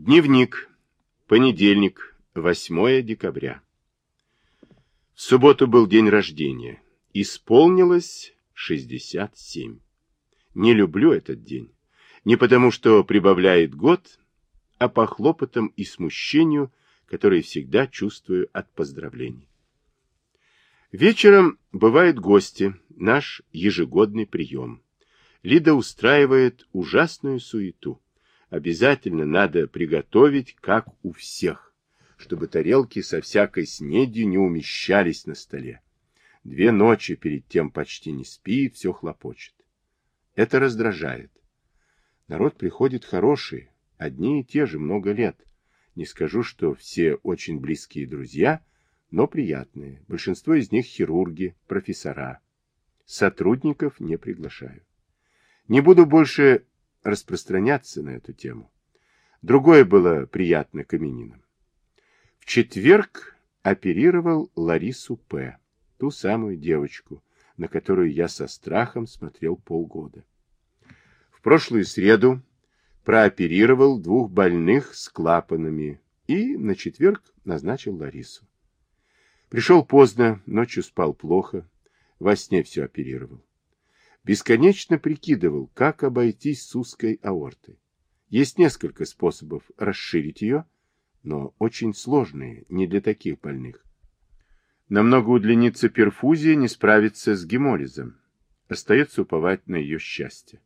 Дневник. Понедельник, 8 декабря. В субботу был день рождения. Исполнилось 67. Не люблю этот день. Не потому, что прибавляет год, а по хлопотам и смущению, которые всегда чувствую от поздравлений. Вечером бывают гости, наш ежегодный прием. Лида устраивает ужасную суету. Обязательно надо приготовить, как у всех, чтобы тарелки со всякой снедью не умещались на столе. Две ночи перед тем почти не спит, все хлопочет. Это раздражает. Народ приходит хороший, одни и те же много лет. Не скажу, что все очень близкие друзья, но приятные. Большинство из них хирурги, профессора. Сотрудников не приглашаю. Не буду больше распространяться на эту тему. Другое было приятно каменинам. В четверг оперировал Ларису П., ту самую девочку, на которую я со страхом смотрел полгода. В прошлую среду прооперировал двух больных с клапанами и на четверг назначил Ларису. Пришел поздно, ночью спал плохо, во сне все оперировал. Бесконечно прикидывал, как обойтись с узкой аортой. Есть несколько способов расширить ее, но очень сложные, не для таких больных. Намного удлинится перфузия, не справится с гемолизом. Остается уповать на ее счастье.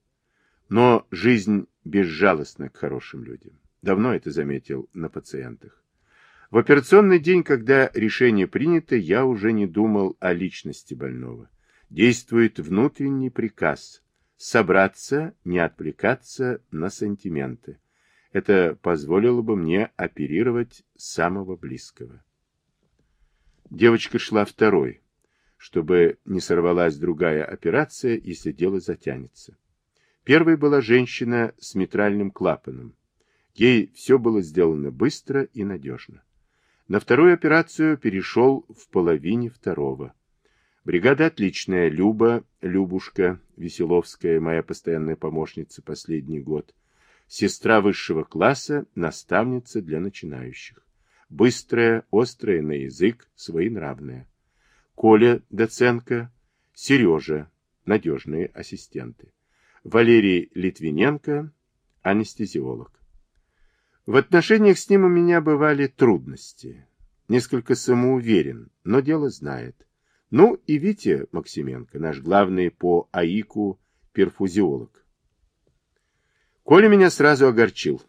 Но жизнь безжалостна к хорошим людям. Давно это заметил на пациентах. В операционный день, когда решение принято, я уже не думал о личности больного действует внутренний приказ собраться, не отвлекаться на сантименты. Это позволило бы мне оперировать самого близкого. Девочка шла второй, чтобы не сорвалась другая операция, если дело затянется. Первой была женщина с митральным клапаном. Ей все было сделано быстро и надежно. На вторую операцию перешел в половине второго. Бригада отличная. Люба, Любушка, Веселовская, моя постоянная помощница последний год. Сестра высшего класса, наставница для начинающих. Быстрая, острая на язык, своенравная. Коля Доценко, Сережа, надежные ассистенты. Валерий Литвиненко, анестезиолог. В отношениях с ним у меня бывали трудности. Несколько самоуверен, но дело знает. Ну и Витя Максименко, наш главный по АИКу перфузиолог. Коля меня сразу огорчил.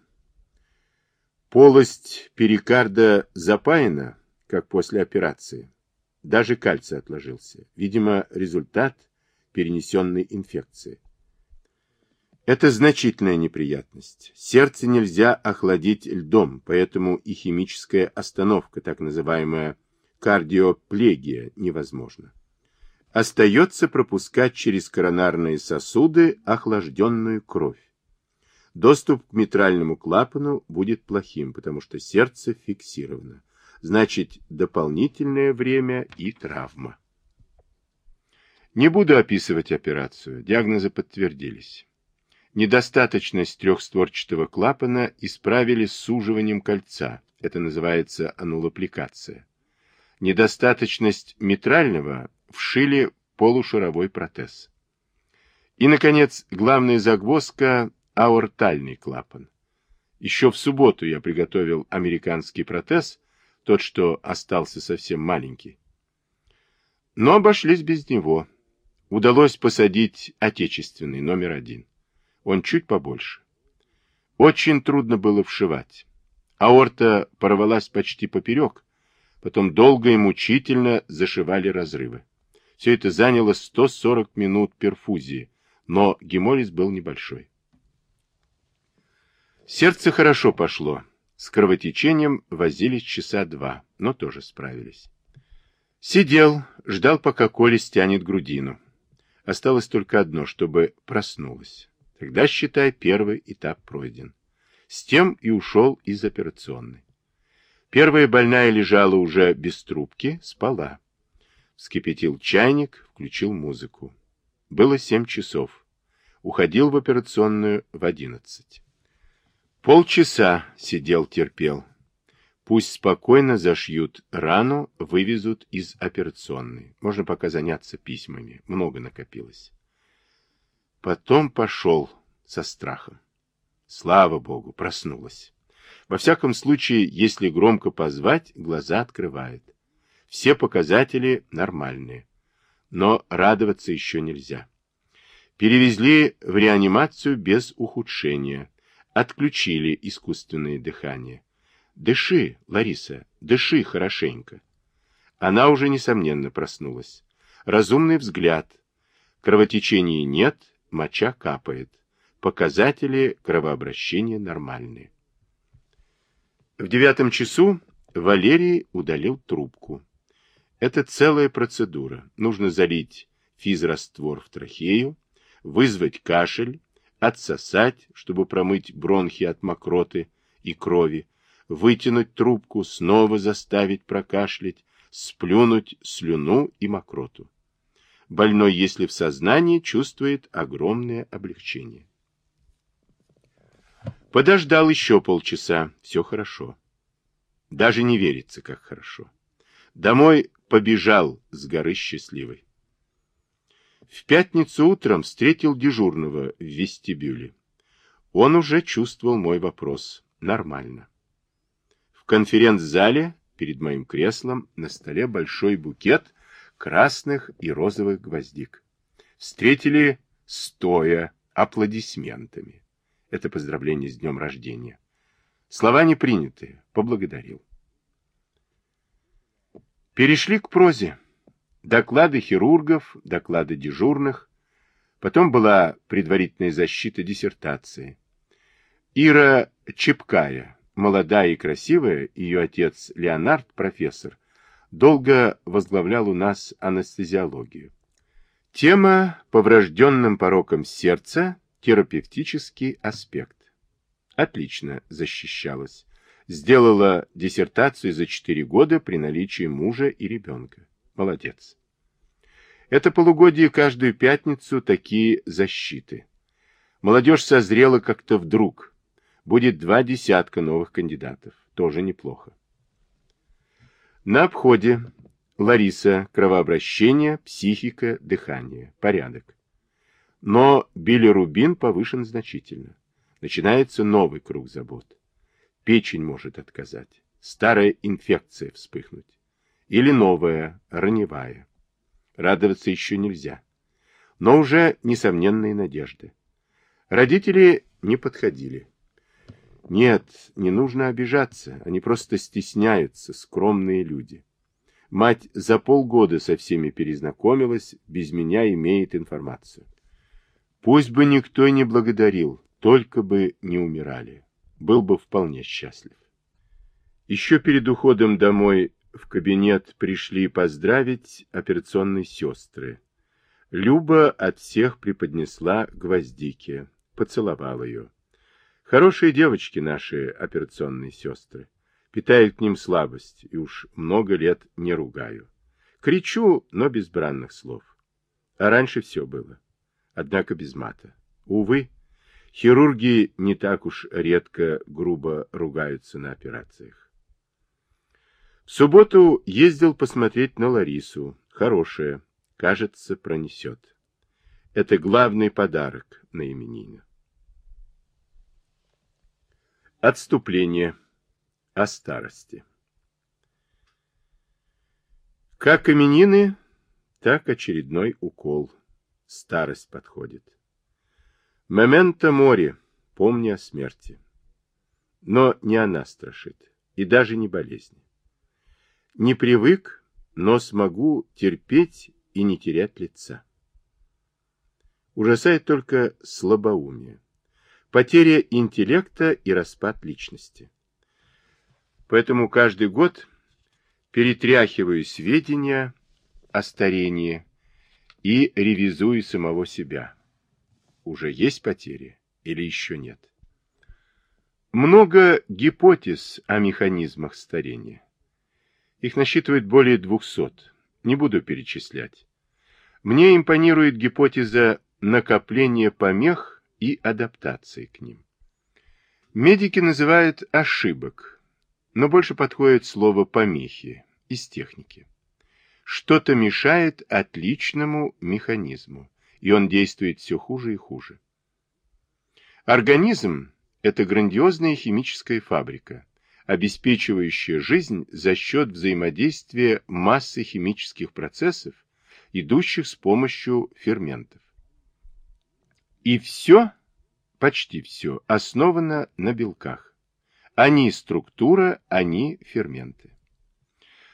Полость перикарда запаяна, как после операции. Даже кальций отложился. Видимо, результат перенесенной инфекции. Это значительная неприятность. Сердце нельзя охладить льдом, поэтому и химическая остановка, так называемая кардиоплегия невозможна. Остается пропускать через коронарные сосуды охлажденную кровь. Доступ к митральному клапану будет плохим, потому что сердце фиксировано. Значит, дополнительное время и травма. Не буду описывать операцию. Диагнозы подтвердились. Недостаточность трехстворчатого клапана исправили суживанием кольца. Это называется анулопликация недостаточность митрального вшили полушаровой протез. И, наконец, главная загвоздка – аортальный клапан. Еще в субботу я приготовил американский протез, тот, что остался совсем маленький. Но обошлись без него. Удалось посадить отечественный, номер один. Он чуть побольше. Очень трудно было вшивать. Аорта порвалась почти поперек, Потом долго и мучительно зашивали разрывы. Все это заняло 140 минут перфузии, но гемолиз был небольшой. Сердце хорошо пошло. С кровотечением возились часа два, но тоже справились. Сидел, ждал, пока Коля стянет грудину. Осталось только одно, чтобы проснулась. Тогда, считай, первый этап пройден. С тем и ушел из операционной. Первая больная лежала уже без трубки, спала. Вскипятил чайник, включил музыку. Было семь часов. Уходил в операционную в одиннадцать. Полчаса сидел, терпел. Пусть спокойно зашьют рану, вывезут из операционной. Можно пока заняться письмами. Много накопилось. Потом пошел со страхом. Слава богу, проснулась. Во всяком случае, если громко позвать, глаза открывает. Все показатели нормальные. Но радоваться еще нельзя. Перевезли в реанимацию без ухудшения. Отключили искусственное дыхание. Дыши, Лариса, дыши хорошенько. Она уже, несомненно, проснулась. Разумный взгляд. Кровотечения нет, моча капает. Показатели кровообращения нормальные. В девятом часу Валерий удалил трубку. Это целая процедура. Нужно залить физраствор в трахею, вызвать кашель, отсосать, чтобы промыть бронхи от мокроты и крови, вытянуть трубку, снова заставить прокашлять, сплюнуть слюну и мокроту. Больной, если в сознании, чувствует огромное облегчение. Подождал еще полчаса, все хорошо. Даже не верится, как хорошо. Домой побежал с горы счастливой. В пятницу утром встретил дежурного в вестибюле. Он уже чувствовал мой вопрос. Нормально. В конференц-зале перед моим креслом на столе большой букет красных и розовых гвоздик. Встретили стоя аплодисментами. Это поздравление с днем рождения. Слова не приняты. Поблагодарил. Перешли к прозе. Доклады хирургов, доклады дежурных. Потом была предварительная защита диссертации. Ира Чепкая, молодая и красивая, ее отец Леонард, профессор, долго возглавлял у нас анестезиологию. Тема по врожденным порокам сердца, терапевтический аспект. Отлично защищалась. Сделала диссертацию за 4 года при наличии мужа и ребенка. Молодец. Это полугодие каждую пятницу такие защиты. Молодежь созрела как-то вдруг, будет два десятка новых кандидатов. Тоже неплохо. На обходе Лариса, кровообращение, психика, дыхание, порядок. Но билирубин повышен значительно. Начинается новый круг забот. Печень может отказать. Старая инфекция вспыхнуть. Или новая, раневая. Радоваться еще нельзя. Но уже несомненные надежды. Родители не подходили. Нет, не нужно обижаться, они просто стесняются, скромные люди. Мать за полгода со всеми перезнакомилась, без меня имеет информацию. Пусть бы никто не благодарил, только бы не умирали. Был бы вполне счастлив. Еще перед уходом домой в кабинет пришли поздравить операционные сестры. Люба от всех преподнесла гвоздики, поцеловал ее. Хорошие девочки наши операционные сестры. Питают к ним слабость, и уж много лет не ругаю. Кричу, но без бранных слов. А раньше все было. Однако без мата. Увы, хирурги не так уж редко грубо ругаются на операциях. В субботу ездил посмотреть на Ларису. Хорошая, кажется, пронесет. Это главный подарок на именины. Отступление о старости. Как именины, так очередной укол. Старость подходит. Момента море, помни о смерти. Но не она страшит, и даже не болезни. Не привык, но смогу терпеть и не терять лица. Ужасает только слабоумие потеря интеллекта и распад личности. Поэтому каждый год перетряхиваю сведения о старении и ревизую самого себя. Уже есть потери или еще нет? Много гипотез о механизмах старения. Их насчитывает более 200. Не буду перечислять. Мне импонирует гипотеза накопления помех и адаптации к ним. Медики называют ошибок, но больше подходит слово помехи из техники. Что-то мешает отличному механизму, и он действует все хуже и хуже. Организм – это грандиозная химическая фабрика, обеспечивающая жизнь за счет взаимодействия массы химических процессов, идущих с помощью ферментов. И все, почти все, основано на белках. Они структура, они ферменты.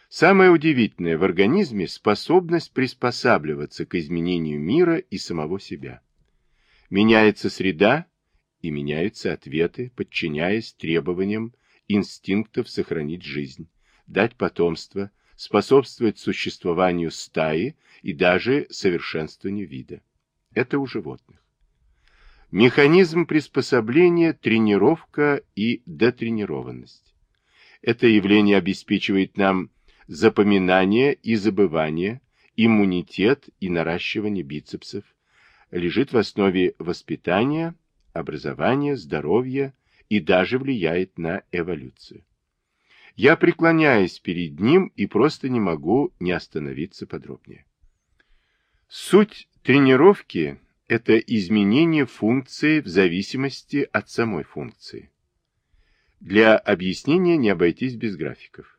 Самое удивительное в организме – способность приспосабливаться к изменению мира и самого себя. Меняется среда, и меняются ответы, подчиняясь требованиям инстинктов сохранить жизнь, дать потомство, способствовать существованию стаи и даже совершенствованию вида. Это у животных. Механизм приспособления, тренировка и детренированность. Это явление обеспечивает нам запоминание и забывание, иммунитет и наращивание бицепсов, лежит в основе воспитания, образования, здоровья и даже влияет на эволюцию. Я преклоняюсь перед ним и просто не могу не остановиться подробнее. Суть тренировки это изменение функции в зависимости от самой функции. Для объяснения не обойтись без графиков.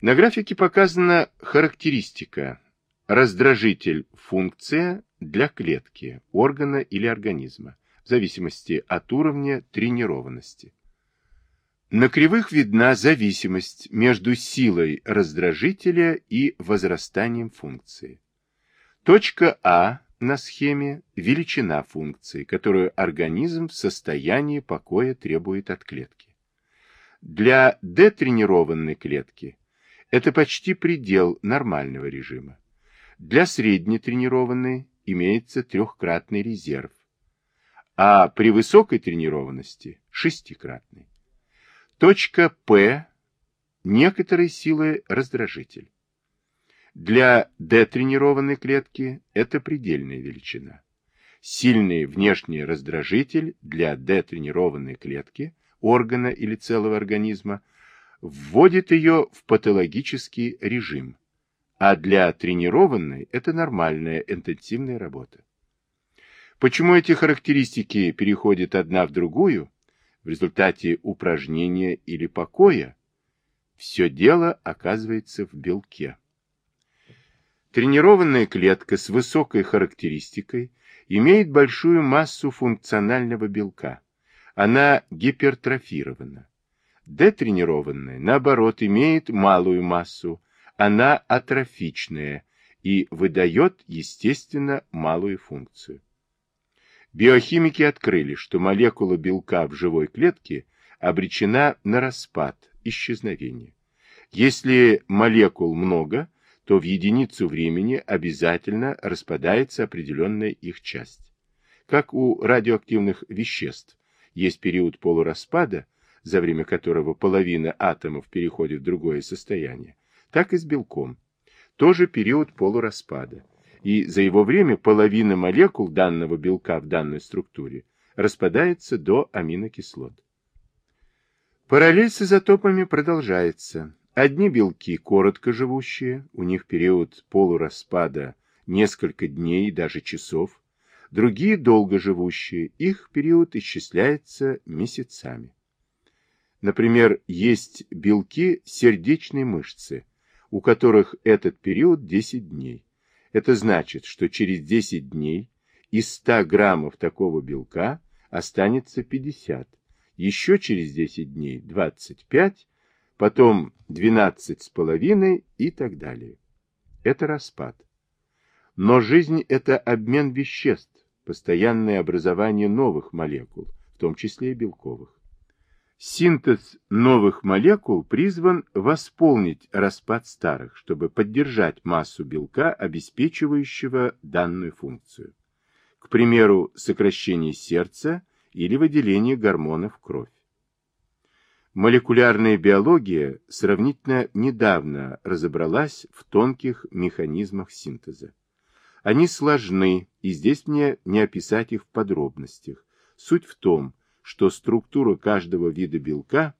На графике показана характеристика, раздражитель функция для клетки, органа или организма, в зависимости от уровня тренированности. На кривых видна зависимость между силой раздражителя и возрастанием функции. Точка А на схеме величина функции, которую организм в состоянии покоя требует от клетки. Для детренированной клетки это почти предел нормального режима. Для среднетренированной имеется трехкратный резерв, а при высокой тренированности – шестикратный. Точка П – некоторой силы раздражитель. Для детренированной клетки это предельная величина. Сильный внешний раздражитель для детренированной клетки, органа или целого организма, вводит ее в патологический режим, а для тренированной это нормальная интенсивная работа. Почему эти характеристики переходят одна в другую в результате упражнения или покоя? Все дело оказывается в белке. Тренированная клетка с высокой характеристикой имеет большую массу функционального белка. Она гипертрофирована. Детренированная, наоборот, имеет малую массу. Она атрофичная и выдает, естественно, малую функцию. Биохимики открыли, что молекула белка в живой клетке обречена на распад, исчезновение. Если молекул много – то в единицу времени обязательно распадается определенная их часть. Как у радиоактивных веществ есть период полураспада, за время которого половина атомов переходит в другое состояние, так и с белком. Тоже период полураспада. И за его время половина молекул данного белка в данной структуре распадается до аминокислот. Параллель с изотопами продолжается. Одни белки коротко живущие, у них период полураспада несколько дней, даже часов. Другие долго живущие, их период исчисляется месяцами. Например, есть белки сердечной мышцы, у которых этот период 10 дней. Это значит, что через 10 дней из 100 граммов такого белка останется 50, еще через 10 дней 25, потом 12 с половиной и так далее. Это распад. Но жизнь – это обмен веществ, постоянное образование новых молекул, в том числе и белковых. Синтез новых молекул призван восполнить распад старых, чтобы поддержать массу белка, обеспечивающего данную функцию. К примеру, сокращение сердца или выделение гормонов в кровь. Молекулярная биология сравнительно недавно разобралась в тонких механизмах синтеза. Они сложны, и здесь мне не описать их в подробностях. Суть в том, что структура каждого вида белка,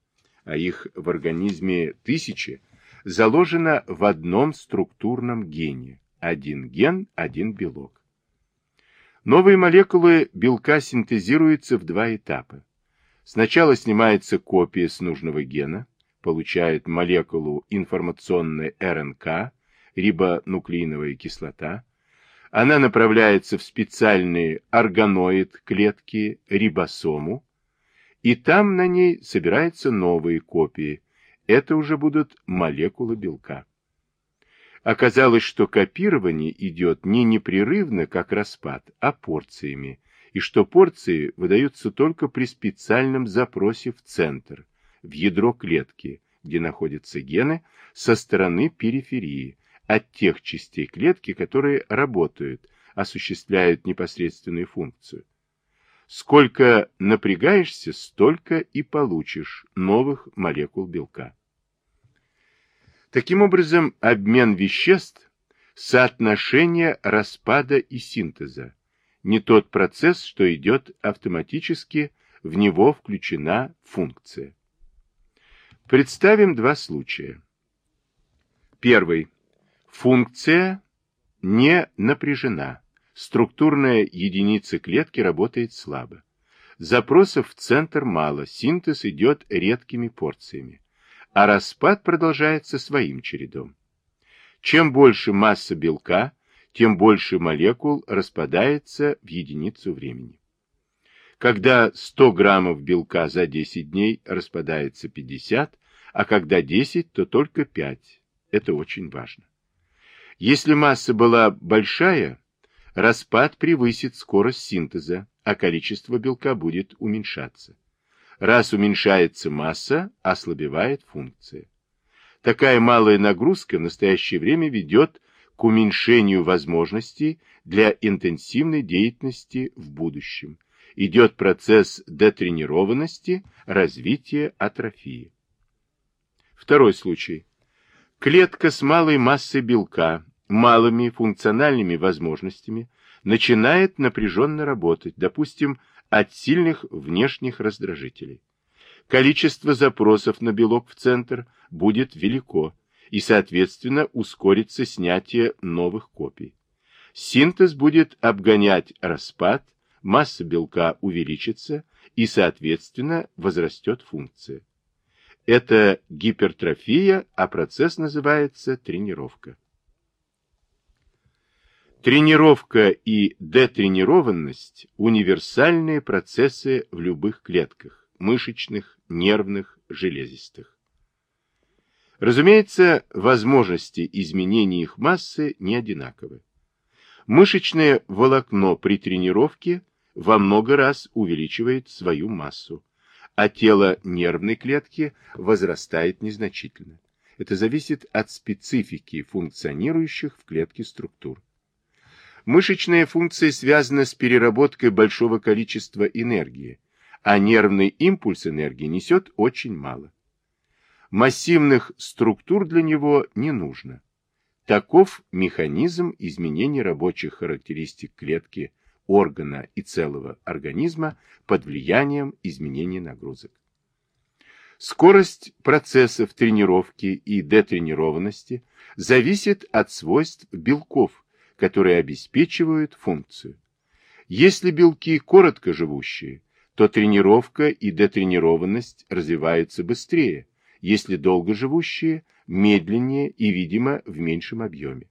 а их в организме тысячи, заложена в одном структурном гене. Один ген, один белок. Новые молекулы белка синтезируются в два этапа. Сначала снимается копия с нужного гена, получает молекулу информационной РНК, рибонуклеиновая кислота. Она направляется в специальный органоид клетки рибосому, и там на ней собираются новые копии. Это уже будут молекулы белка. Оказалось, что копирование идет не непрерывно, как распад, а порциями, и что порции выдаются только при специальном запросе в центр, в ядро клетки, где находятся гены, со стороны периферии, от тех частей клетки, которые работают, осуществляют непосредственную функцию. Сколько напрягаешься, столько и получишь новых молекул белка. Таким образом, обмен веществ – соотношение распада и синтеза, не тот процесс, что идет автоматически, в него включена функция. Представим два случая. Первый. Функция не напряжена. Структурная единица клетки работает слабо. Запросов в центр мало, синтез идет редкими порциями а распад продолжается своим чередом. Чем больше масса белка, тем больше молекул распадается в единицу времени. Когда 100 граммов белка за 10 дней распадается 50, а когда 10, то только 5. Это очень важно. Если масса была большая, распад превысит скорость синтеза, а количество белка будет уменьшаться. Раз уменьшается масса, ослабевает функция. Такая малая нагрузка в настоящее время ведет к уменьшению возможностей для интенсивной деятельности в будущем. Идет процесс детренированности, развития атрофии. Второй случай. Клетка с малой массой белка, малыми функциональными возможностями начинает напряженно работать, допустим, от сильных внешних раздражителей. Количество запросов на белок в центр будет велико, и, соответственно, ускорится снятие новых копий. Синтез будет обгонять распад, масса белка увеличится, и, соответственно, возрастет функция. Это гипертрофия, а процесс называется тренировка. Тренировка и детренированность – универсальные процессы в любых клетках – мышечных, нервных, железистых. Разумеется, возможности изменения их массы не одинаковы. Мышечное волокно при тренировке во много раз увеличивает свою массу, а тело нервной клетки возрастает незначительно. Это зависит от специфики функционирующих в клетке структур. Мышечная функция связана с переработкой большого количества энергии, а нервный импульс энергии несет очень мало. Массивных структур для него не нужно. Таков механизм изменения рабочих характеристик клетки, органа и целого организма под влиянием изменения нагрузок. Скорость процессов тренировки и детренированности зависит от свойств белков, которые обеспечивают функцию. Если белки короткоживущие, то тренировка и детренированность развиваются быстрее, если долгоживущие – медленнее и, видимо, в меньшем объеме.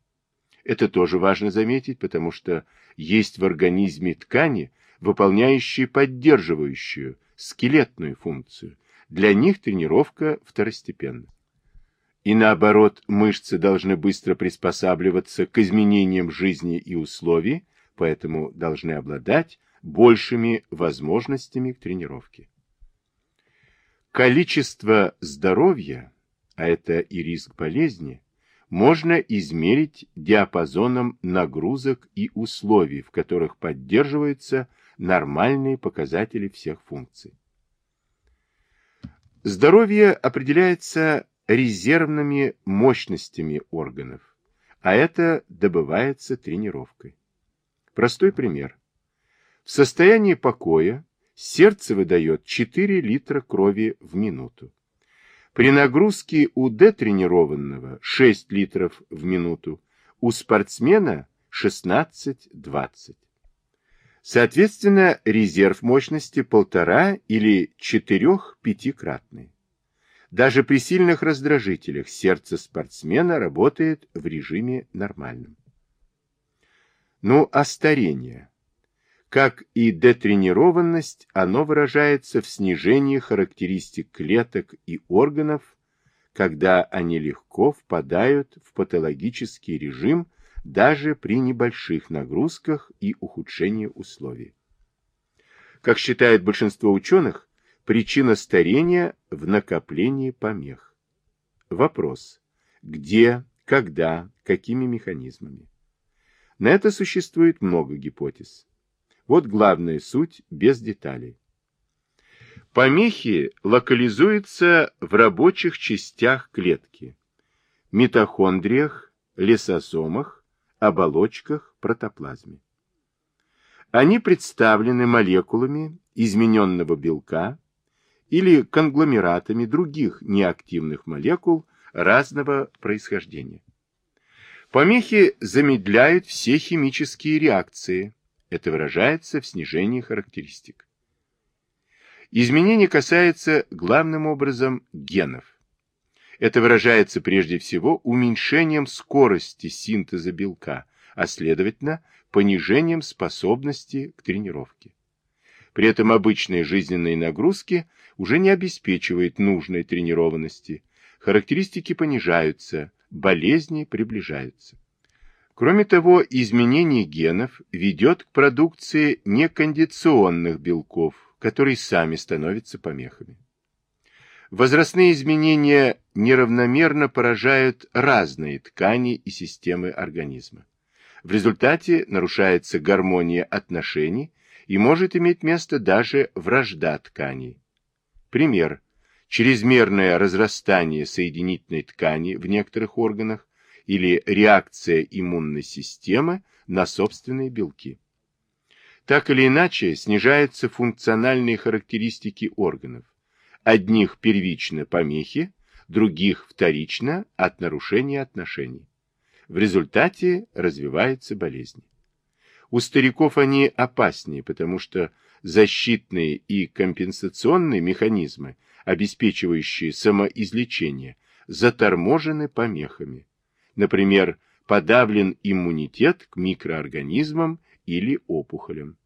Это тоже важно заметить, потому что есть в организме ткани, выполняющие поддерживающую, скелетную функцию. Для них тренировка второстепенна. И наоборот, мышцы должны быстро приспосабливаться к изменениям жизни и условий, поэтому должны обладать большими возможностями к тренировке. Количество здоровья, а это и риск болезни, можно измерить диапазоном нагрузок и условий, в которых поддерживаются нормальные показатели всех функций. Здоровье определяется резервными мощностями органов, а это добывается тренировкой. Простой пример. В состоянии покоя сердце выдает 4 литра крови в минуту. При нагрузке у детренированного 6 литров в минуту, у спортсмена 16-20. Соответственно, резерв мощности полтора или четырех-пятикратный. Даже при сильных раздражителях сердце спортсмена работает в режиме нормальном. Ну, а старение? Как и детренированность, оно выражается в снижении характеристик клеток и органов, когда они легко впадают в патологический режим даже при небольших нагрузках и ухудшении условий. Как считает большинство ученых, причина старения в накоплении помех. Вопрос. Где, когда, какими механизмами? На это существует много гипотез. Вот главная суть без деталей. Помехи локализуются в рабочих частях клетки, митохондриях, лизосомах, оболочках, протоплазме. Они представлены молекулами измененного белка или конгломератами других неактивных молекул разного происхождения. Помехи замедляют все химические реакции. Это выражается в снижении характеристик. Изменение касается главным образом генов. Это выражается прежде всего уменьшением скорости синтеза белка, а следовательно, понижением способности к тренировке. При этом обычные жизненные нагрузки уже не обеспечивают нужной тренированности, характеристики понижаются, болезни приближаются. Кроме того, изменение генов ведет к продукции некондиционных белков, которые сами становятся помехами. Возрастные изменения неравномерно поражают разные ткани и системы организма. В результате нарушается гармония отношений и может иметь место даже вражда тканей. Пример чрезмерное разрастание соединительной ткани в некоторых органах или реакция иммунной системы на собственные белки. Так или иначе, снижаются функциональные характеристики органов. Одних первично помехи, других вторично от нарушения отношений. В результате развиваются болезни. У стариков они опаснее, потому что защитные и компенсационные механизмы обеспечивающие самоизлечение, заторможены помехами. Например, подавлен иммунитет к микроорганизмам или опухолям.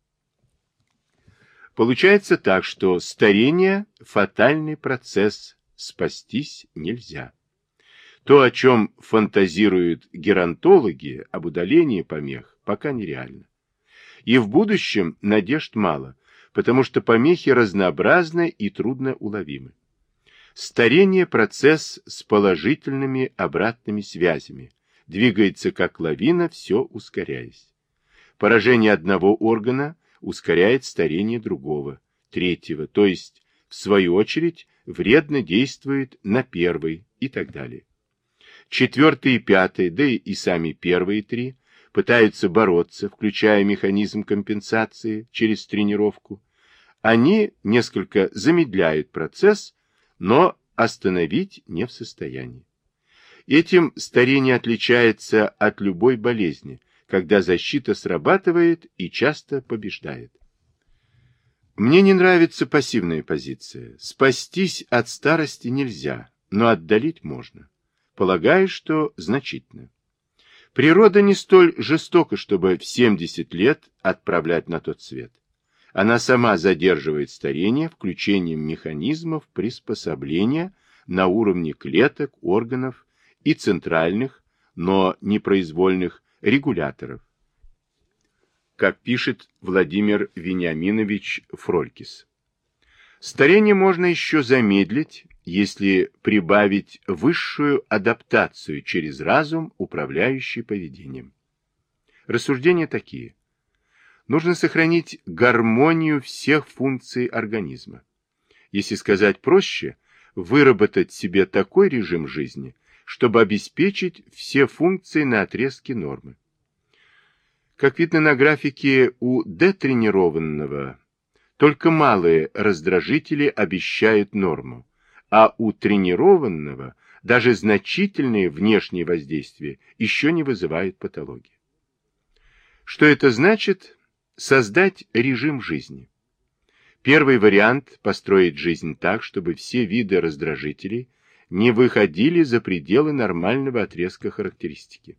Получается так, что старение – фатальный процесс, спастись нельзя. То, о чем фантазируют геронтологи об удалении помех, пока нереально. И в будущем надежд мало, потому что помехи разнообразны и трудно уловимы. Старение – процесс с положительными обратными связями, двигается как лавина, все ускоряясь. Поражение одного органа ускоряет старение другого, третьего, то есть, в свою очередь, вредно действует на первый и так далее. Четвертый и пятый, да и сами первые три, пытаются бороться, включая механизм компенсации через тренировку, они несколько замедляют процесс, но остановить не в состоянии. Этим старение отличается от любой болезни, когда защита срабатывает и часто побеждает. Мне не нравится пассивная позиция. Спастись от старости нельзя, но отдалить можно. Полагаю, что значительно. Природа не столь жестока, чтобы в 70 лет отправлять на тот свет. Она сама задерживает старение включением механизмов приспособления на уровне клеток, органов и центральных, но непроизвольных регуляторов, как пишет Владимир Вениаминович Фролькис. Старение можно еще замедлить, если прибавить высшую адаптацию через разум, управляющий поведением. Рассуждения такие нужно сохранить гармонию всех функций организма. Если сказать проще, выработать себе такой режим жизни, чтобы обеспечить все функции на отрезке нормы. Как видно на графике, у детренированного Только малые раздражители обещают норму, а у тренированного даже значительные внешние воздействия еще не вызывают патологии. Что это значит? Создать режим жизни. Первый вариант – построить жизнь так, чтобы все виды раздражителей не выходили за пределы нормального отрезка характеристики.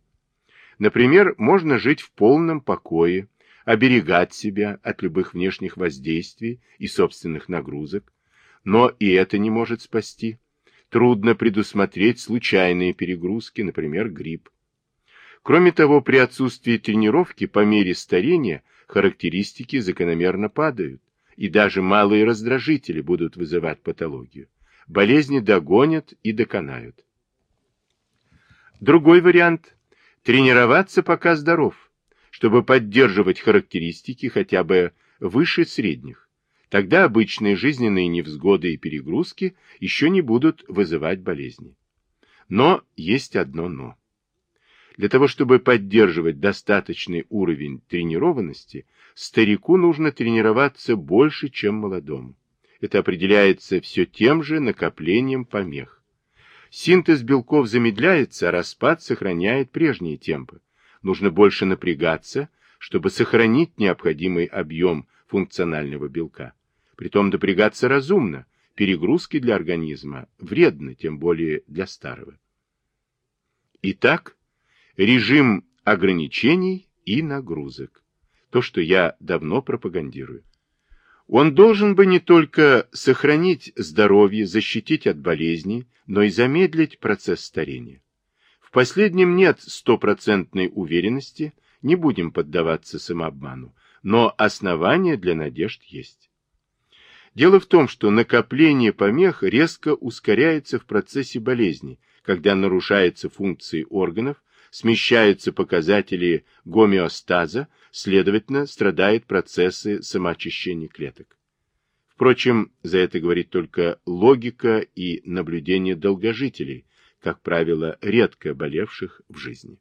Например, можно жить в полном покое, оберегать себя от любых внешних воздействий и собственных нагрузок, но и это не может спасти. Трудно предусмотреть случайные перегрузки, например, грипп. Кроме того, при отсутствии тренировки по мере старения характеристики закономерно падают, и даже малые раздражители будут вызывать патологию. Болезни догонят и доконают. Другой вариант – тренироваться пока здоров, чтобы поддерживать характеристики хотя бы выше средних. Тогда обычные жизненные невзгоды и перегрузки еще не будут вызывать болезни. Но есть одно «но». Для того, чтобы поддерживать достаточный уровень тренированности, старику нужно тренироваться больше, чем молодому. Это определяется все тем же накоплением помех. Синтез белков замедляется, а распад сохраняет прежние темпы. Нужно больше напрягаться, чтобы сохранить необходимый объем функционального белка. Притом напрягаться разумно. Перегрузки для организма вредны, тем более для старого. Итак, режим ограничений и нагрузок. То, что я давно пропагандирую. Он должен бы не только сохранить здоровье, защитить от болезней, но и замедлить процесс старения. В последнем нет стопроцентной уверенности, не будем поддаваться самообману, но основания для надежд есть. Дело в том, что накопление помех резко ускоряется в процессе болезни, когда нарушаются функции органов, смещаются показатели гомеостаза, следовательно, страдают процессы самоочищения клеток. Впрочем, за это говорит только логика и наблюдение долгожителей, как правило, редко болевших в жизни.